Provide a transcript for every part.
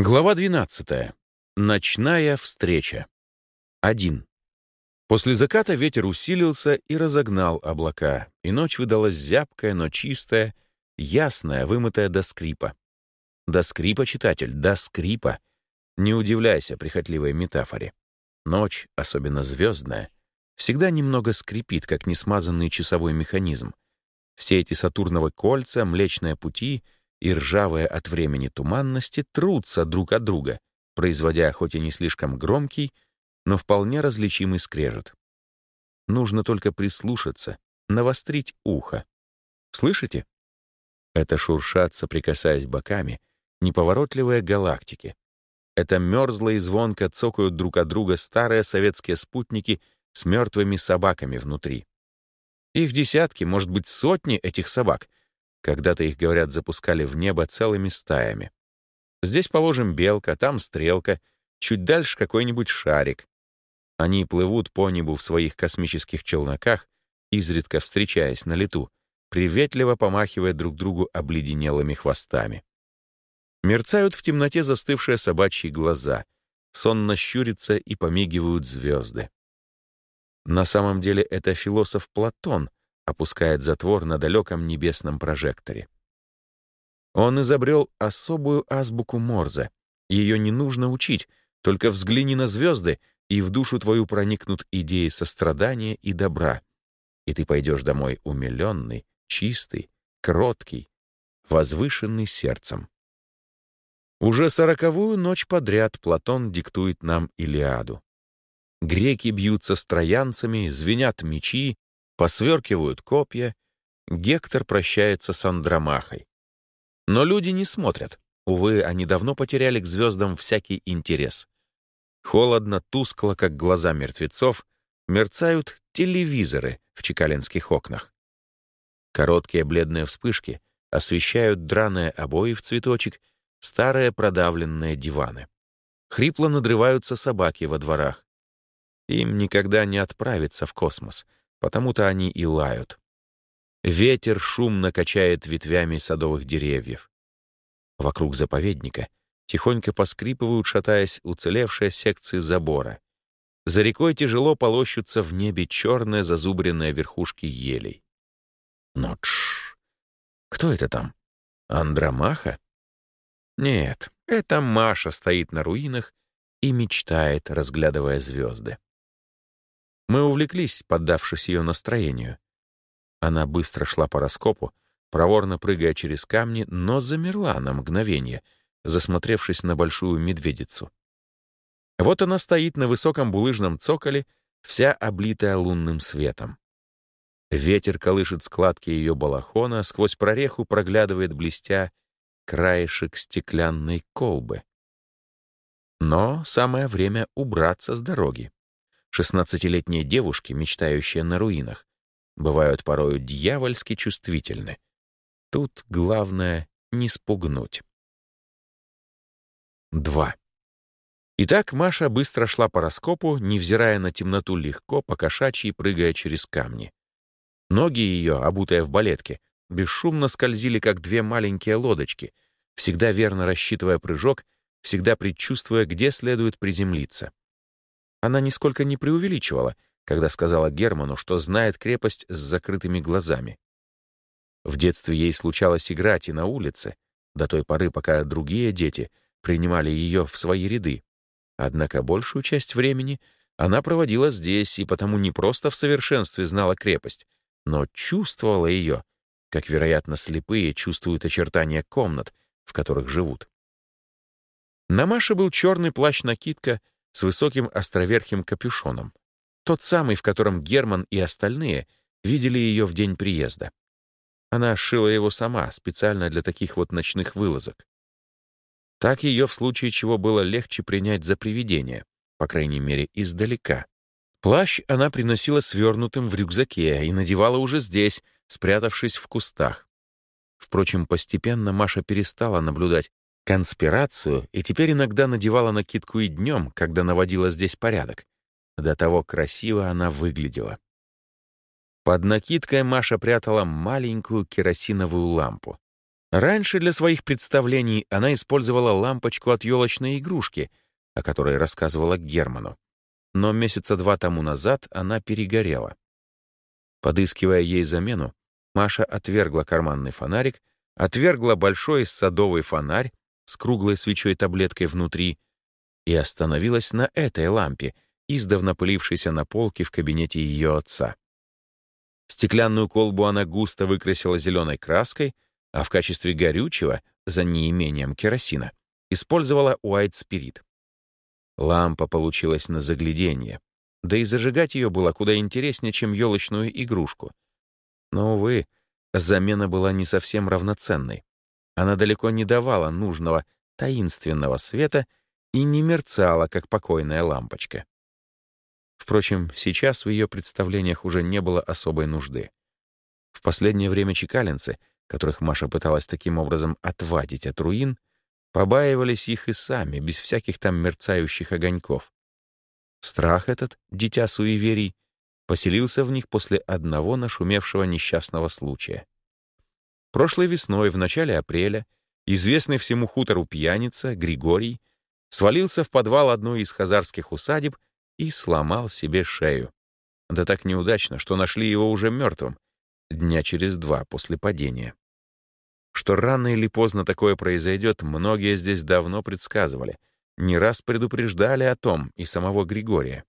Глава 12. Ночная встреча. 1. После заката ветер усилился и разогнал облака, и ночь выдалась зябкая, но чистая, ясная, вымытая до скрипа. До скрипа, читатель, до скрипа. Не удивляйся прихотливой метафоре. Ночь, особенно звездная, всегда немного скрипит, как несмазанный часовой механизм. Все эти Сатурновы кольца, Млечные пути — и ржавые от времени туманности трутся друг от друга, производя хоть и не слишком громкий, но вполне различимый скрежет. Нужно только прислушаться, навострить ухо. Слышите? Это шуршат, соприкасаясь боками, неповоротливые галактики. Это мерзло и звонко цокают друг от друга старые советские спутники с мертвыми собаками внутри. Их десятки, может быть, сотни этих собак, когда-то их, говорят, запускали в небо целыми стаями. Здесь, положим, белка, там стрелка, чуть дальше какой-нибудь шарик. Они плывут по небу в своих космических челноках, изредка встречаясь на лету, приветливо помахивая друг другу обледенелыми хвостами. Мерцают в темноте застывшие собачьи глаза, сонно щурятся и помигивают звезды. На самом деле это философ Платон опускает затвор на далеком небесном прожекторе. Он изобрел особую азбуку Морзе. Ее не нужно учить, только взгляни на звезды, и в душу твою проникнут идеи сострадания и добра. И ты пойдешь домой умиленный, чистый, кроткий, возвышенный сердцем. Уже сороковую ночь подряд Платон диктует нам Илиаду. Греки бьются с троянцами, звенят мечи, Посверкивают копья, Гектор прощается с Андромахой. Но люди не смотрят. Увы, они давно потеряли к звездам всякий интерес. Холодно, тускло, как глаза мертвецов, мерцают телевизоры в чекалинских окнах. Короткие бледные вспышки освещают драные обои в цветочек, старые продавленные диваны. Хрипло надрываются собаки во дворах. Им никогда не отправиться в космос — потому-то они и лают. Ветер шумно качает ветвями садовых деревьев. Вокруг заповедника тихонько поскрипывают, шатаясь, уцелевшие секции забора. За рекой тяжело полощутся в небе черные зазубренные верхушки елей. Но тш! Кто это там? Андромаха? Нет, это Маша стоит на руинах и мечтает, разглядывая звезды. Мы увлеклись, поддавшись ее настроению. Она быстро шла по раскопу, проворно прыгая через камни, но замерла на мгновение, засмотревшись на большую медведицу. Вот она стоит на высоком булыжном цоколе, вся облитая лунным светом. Ветер колышет складки ее балахона, сквозь прореху проглядывает блестя краешек стеклянной колбы. Но самое время убраться с дороги. Шестнадцатилетние девушки, мечтающие на руинах, бывают порою дьявольски чувствительны. Тут главное — не спугнуть. 2. Итак, Маша быстро шла по раскопу, невзирая на темноту легко, покошачьи, прыгая через камни. Ноги ее, обутые в балетке, бесшумно скользили, как две маленькие лодочки, всегда верно рассчитывая прыжок, всегда предчувствуя, где следует приземлиться. Она нисколько не преувеличивала, когда сказала Герману, что знает крепость с закрытыми глазами. В детстве ей случалось играть и на улице, до той поры, пока другие дети принимали ее в свои ряды. Однако большую часть времени она проводила здесь и потому не просто в совершенстве знала крепость, но чувствовала ее, как, вероятно, слепые чувствуют очертания комнат, в которых живут. На Маше был черный плащ-накидка с высоким островерхим капюшоном. Тот самый, в котором Герман и остальные видели ее в день приезда. Она шила его сама, специально для таких вот ночных вылазок. Так ее в случае чего было легче принять за привидение, по крайней мере, издалека. Плащ она приносила свернутым в рюкзаке и надевала уже здесь, спрятавшись в кустах. Впрочем, постепенно Маша перестала наблюдать конспирацию и теперь иногда надевала накидку и днем, когда наводила здесь порядок. До того красиво она выглядела. Под накидкой Маша прятала маленькую керосиновую лампу. Раньше для своих представлений она использовала лампочку от елочной игрушки, о которой рассказывала Герману. Но месяца два тому назад она перегорела. Подыскивая ей замену, Маша отвергла карманный фонарик, отвергла большой садовый фонарь с круглой свечой-таблеткой внутри и остановилась на этой лампе, издавна пылившейся на полке в кабинете ее отца. Стеклянную колбу она густо выкрасила зеленой краской — а в качестве горючего, за неимением керосина, использовала уайт-спирит. Лампа получилась на загляденье, да и зажигать ее было куда интереснее, чем елочную игрушку. Но, увы, замена была не совсем равноценной. Она далеко не давала нужного таинственного света и не мерцала, как покойная лампочка. Впрочем, сейчас в ее представлениях уже не было особой нужды. В последнее время чекалинцы которых Маша пыталась таким образом отвадить от руин, побаивались их и сами, без всяких там мерцающих огоньков. Страх этот, дитя суеверий, поселился в них после одного нашумевшего несчастного случая. Прошлой весной, в начале апреля, известный всему хутору пьяница Григорий свалился в подвал одной из хазарских усадеб и сломал себе шею. Да так неудачно, что нашли его уже мертвым, дня через два после падения. Что рано или поздно такое произойдет, многие здесь давно предсказывали, не раз предупреждали о том и самого Григория.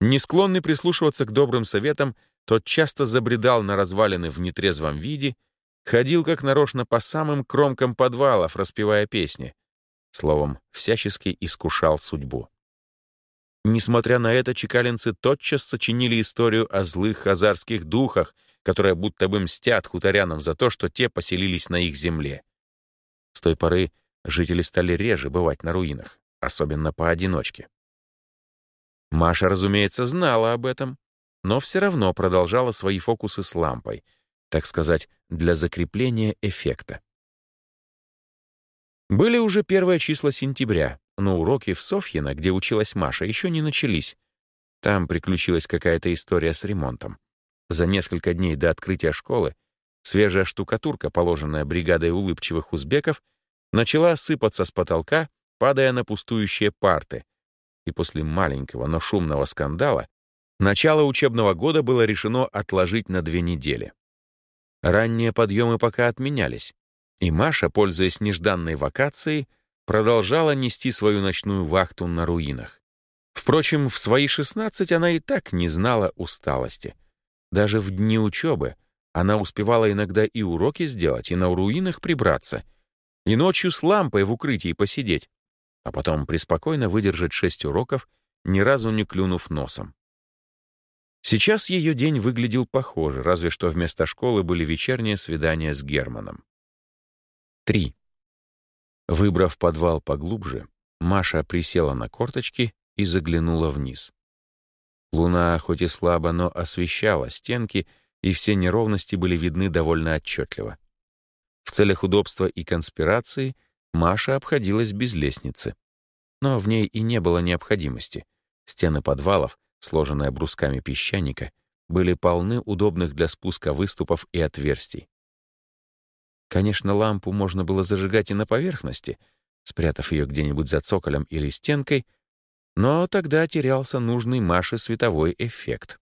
Не склонный прислушиваться к добрым советам, тот часто забредал на развалины в нетрезвом виде, ходил как нарочно по самым кромкам подвалов, распевая песни. Словом, всячески искушал судьбу. Несмотря на это, чекалинцы тотчас сочинили историю о злых хазарских духах, которые будто бы мстят хуторянам за то, что те поселились на их земле. С той поры жители стали реже бывать на руинах, особенно поодиночке. Маша, разумеется, знала об этом, но все равно продолжала свои фокусы с лампой, так сказать, для закрепления эффекта. Были уже первые числа сентября, но уроки в Софьино, где училась Маша, еще не начались. Там приключилась какая-то история с ремонтом. За несколько дней до открытия школы свежая штукатурка, положенная бригадой улыбчивых узбеков, начала сыпаться с потолка, падая на пустующие парты. И после маленького, но шумного скандала начало учебного года было решено отложить на две недели. Ранние подъемы пока отменялись, и Маша, пользуясь нежданной вакацией, продолжала нести свою ночную вахту на руинах. Впрочем, в свои 16 она и так не знала усталости. Даже в дни учебы она успевала иногда и уроки сделать, и на руинах прибраться, и ночью с лампой в укрытии посидеть, а потом преспокойно выдержать шесть уроков, ни разу не клюнув носом. Сейчас ее день выглядел похоже, разве что вместо школы были вечерние свидания с Германом. 3. Выбрав подвал поглубже, Маша присела на корточки и заглянула вниз. Луна, хоть и слабо, но освещала стенки, и все неровности были видны довольно отчетливо. В целях удобства и конспирации Маша обходилась без лестницы. Но в ней и не было необходимости. Стены подвалов, сложенные брусками песчаника, были полны удобных для спуска выступов и отверстий. Конечно, лампу можно было зажигать и на поверхности, спрятав ее где-нибудь за цоколем или стенкой, но тогда терялся нужный Маше световой эффект.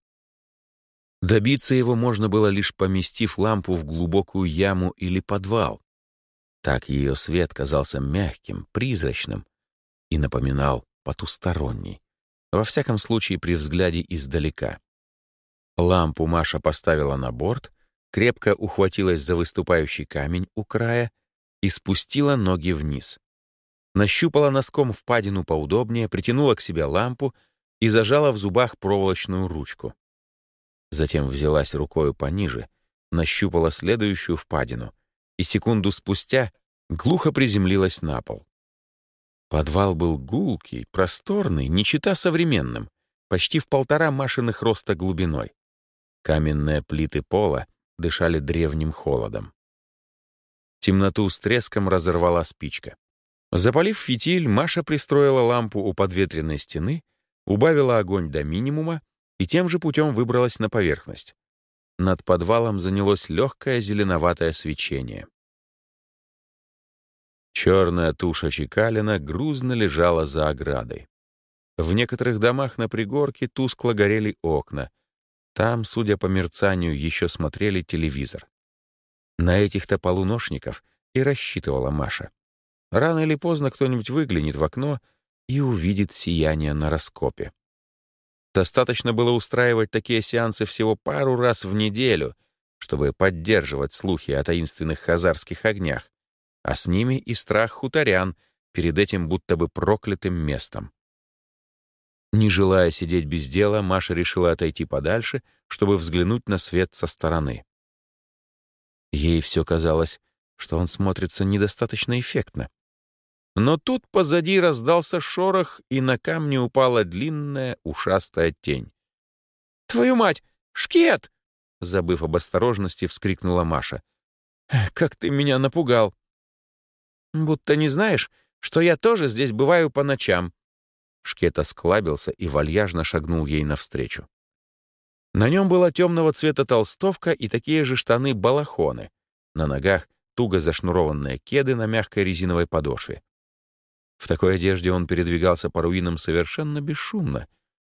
Добиться его можно было лишь поместив лампу в глубокую яму или подвал. Так ее свет казался мягким, призрачным и напоминал потусторонний, во всяком случае при взгляде издалека. Лампу Маша поставила на борт, крепко ухватилась за выступающий камень у края и спустила ноги вниз. Нащупала носком впадину поудобнее, притянула к себе лампу и зажала в зубах проволочную ручку. Затем взялась рукою пониже, нащупала следующую впадину и секунду спустя глухо приземлилась на пол. Подвал был гулкий, просторный, не чита современным, почти в полтора машинных роста глубиной. Каменные плиты пола дышали древним холодом. Темноту с треском разорвала спичка. Запалив фитиль, Маша пристроила лампу у подветренной стены, убавила огонь до минимума и тем же путем выбралась на поверхность. Над подвалом занялось легкое зеленоватое свечение. Черная туша Чекалина грузно лежала за оградой. В некоторых домах на пригорке тускло горели окна. Там, судя по мерцанию, еще смотрели телевизор. На этих-то полуношников и рассчитывала Маша. Рано или поздно кто-нибудь выглянет в окно и увидит сияние на раскопе. Достаточно было устраивать такие сеансы всего пару раз в неделю, чтобы поддерживать слухи о таинственных хазарских огнях, а с ними и страх хуторян перед этим будто бы проклятым местом. Не желая сидеть без дела, Маша решила отойти подальше, чтобы взглянуть на свет со стороны. Ей все казалось, что он смотрится недостаточно эффектно. Но тут позади раздался шорох, и на камне упала длинная ушастая тень. «Твою мать! Шкет!» Забыв об осторожности, вскрикнула Маша. «Как ты меня напугал!» «Будто не знаешь, что я тоже здесь бываю по ночам». Шкет осклабился и вальяжно шагнул ей навстречу. На нем была темного цвета толстовка и такие же штаны-балахоны. На ногах туго зашнурованные кеды на мягкой резиновой подошве. В такой одежде он передвигался по руинам совершенно бесшумно.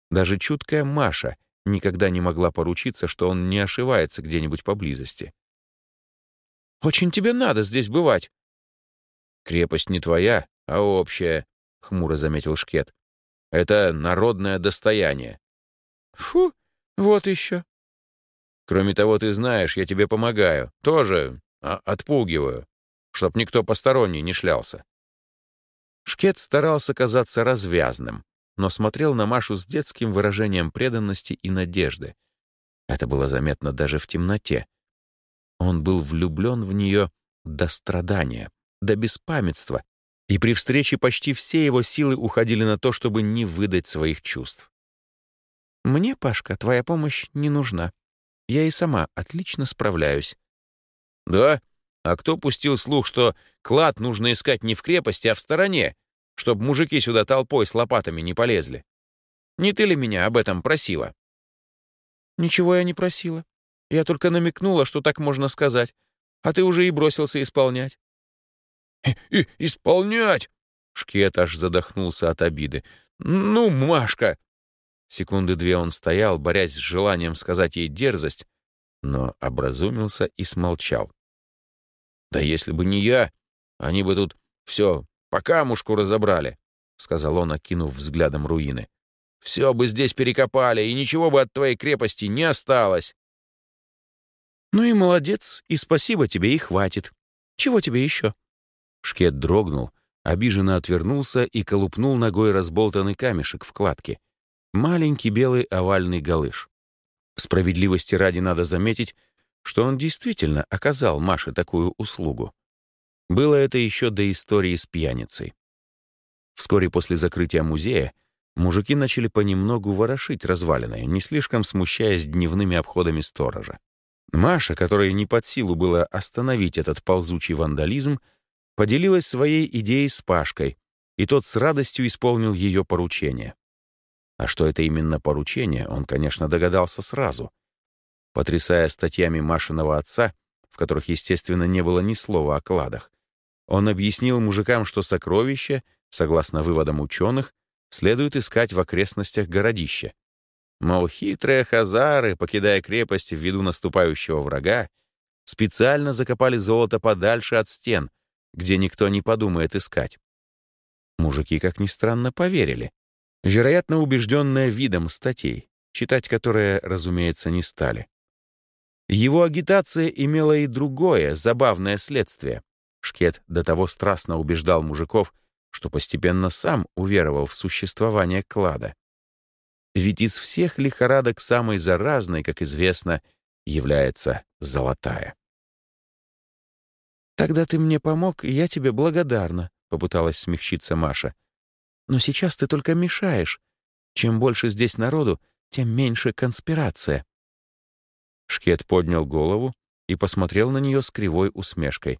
Даже чуткая Маша никогда не могла поручиться, что он не ошивается где-нибудь поблизости. «Очень тебе надо здесь бывать!» «Крепость не твоя, а общая», — хмуро заметил Шкет. «Это народное достояние». «Фу, вот еще». «Кроме того, ты знаешь, я тебе помогаю. Тоже а, отпугиваю, чтоб никто посторонний не шлялся». Шкет старался казаться развязным, но смотрел на Машу с детским выражением преданности и надежды. Это было заметно даже в темноте. Он был влюблен в нее до страдания до беспамятства, и при встрече почти все его силы уходили на то, чтобы не выдать своих чувств. «Мне, Пашка, твоя помощь не нужна. Я и сама отлично справляюсь». «Да? А кто пустил слух, что клад нужно искать не в крепости, а в стороне, чтобы мужики сюда толпой с лопатами не полезли? Не ты ли меня об этом просила?» «Ничего я не просила. Я только намекнула, что так можно сказать, а ты уже и бросился исполнять. И исполнять!» Шкет аж задохнулся от обиды. «Ну, Машка!» Секунды две он стоял, борясь с желанием сказать ей дерзость, но образумился и смолчал. «Да если бы не я, они бы тут все по камушку разобрали», — сказал он, окинув взглядом руины. «Все бы здесь перекопали, и ничего бы от твоей крепости не осталось». «Ну и молодец, и спасибо тебе, и хватит. Чего тебе еще?» Шкет дрогнул, обиженно отвернулся и колупнул ногой разболтанный камешек в кладке. Маленький белый овальный галыш. Справедливости ради надо заметить, что он действительно оказал Маше такую услугу. Было это еще до истории с пьяницей. Вскоре после закрытия музея мужики начали понемногу ворошить развалины, не слишком смущаясь дневными обходами сторожа. Маша, которой не под силу было остановить этот ползучий вандализм, поделилась своей идеей с Пашкой, и тот с радостью исполнил ее поручение. А что это именно поручение, он, конечно, догадался сразу. Потрясая статьями Машиного отца, в которых, естественно, не было ни слова о кладах, он объяснил мужикам, что сокровища, согласно выводам ученых, следует искать в окрестностях городища. Мол, хитрые хазары, покидая крепость в виду наступающего врага, специально закопали золото подальше от стен, где никто не подумает искать. Мужики, как ни странно, поверили. Вероятно, убежденные видом статей, читать которые, разумеется, не стали. Его агитация имела и другое, забавное следствие. Шкет до того страстно убеждал мужиков, что постепенно сам уверовал в существование клада. Ведь из всех лихорадок самой заразной, как известно, является золотая. «Тогда ты мне помог, и я тебе благодарна», — попыталась смягчиться Маша. «Но сейчас ты только мешаешь. Чем больше здесь народу, тем меньше конспирация». Шкет поднял голову и посмотрел на нее с кривой усмешкой.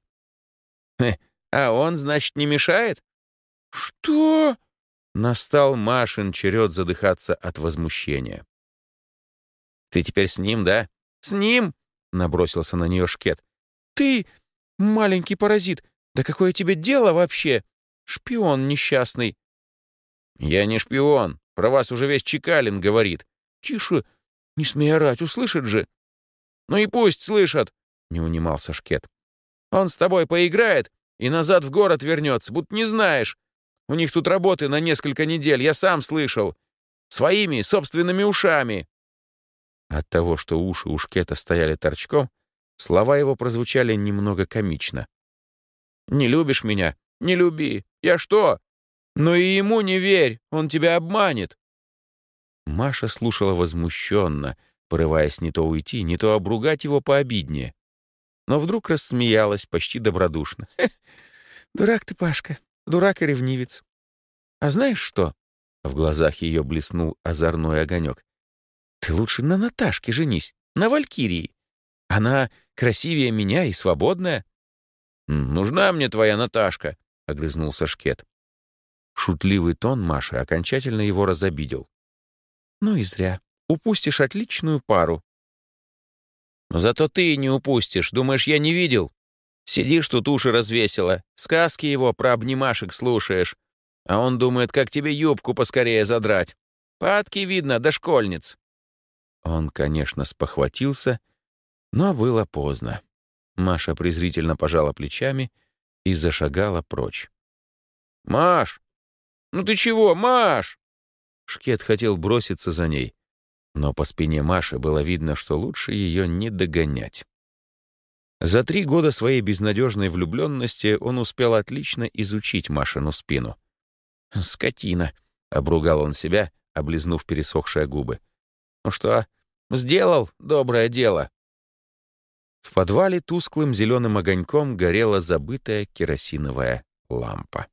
«А он, значит, не мешает?» «Что?» Настал Машин черед задыхаться от возмущения. «Ты теперь с ним, да?» «С ним?» — набросился на нее Шкет. «Ты... Маленький паразит, Да какое тебе дело вообще? Шпион несчастный. Я не шпион. Про вас уже весь Чекалин говорит. Тише, не смей орать, услышит же. Ну и пусть слышат, не унимался Шкет. Он с тобой поиграет и назад в город вернется, будто не знаешь. У них тут работы на несколько недель, я сам слышал. Своими собственными ушами. От того, что уши у Шкета стояли торчком, слова его прозвучали немного комично. «Не любишь меня? Не люби. Я что? Но и ему не верь, он тебя обманет». Маша слушала возмущенно, порываясь не то уйти, не то обругать его пообиднее. Но вдруг рассмеялась почти добродушно. «Дурак ты, Пашка, дурак и ревнивец. А знаешь что?» В глазах ее блеснул озорной огонек. «Ты лучше на Наташке женись, на Валькирии. Она красивее меня и свободная». «Нужна мне твоя Наташка», — огрызнулся Шкет. Шутливый тон Маши окончательно его разобидел. «Ну и зря. Упустишь отличную пару». «Зато ты не упустишь. Думаешь, я не видел? Сидишь тут, уши развесила, сказки его про обнимашек слушаешь, а он думает, как тебе юбку поскорее задрать. Падки видно, до школьниц». Он, конечно, спохватился, но было поздно. Маша презрительно пожала плечами и зашагала прочь. «Маш! Ну ты чего, Маш?» Шкет хотел броситься за ней, но по спине Маши было видно, что лучше ее не догонять. За три года своей безнадежной влюбленности он успел отлично изучить Машину спину. «Скотина!» — обругал он себя, облизнув пересохшие губы. «Ну что, сделал доброе дело?» В подвале тусклым зеленым огоньком горела забытая керосиновая лампа.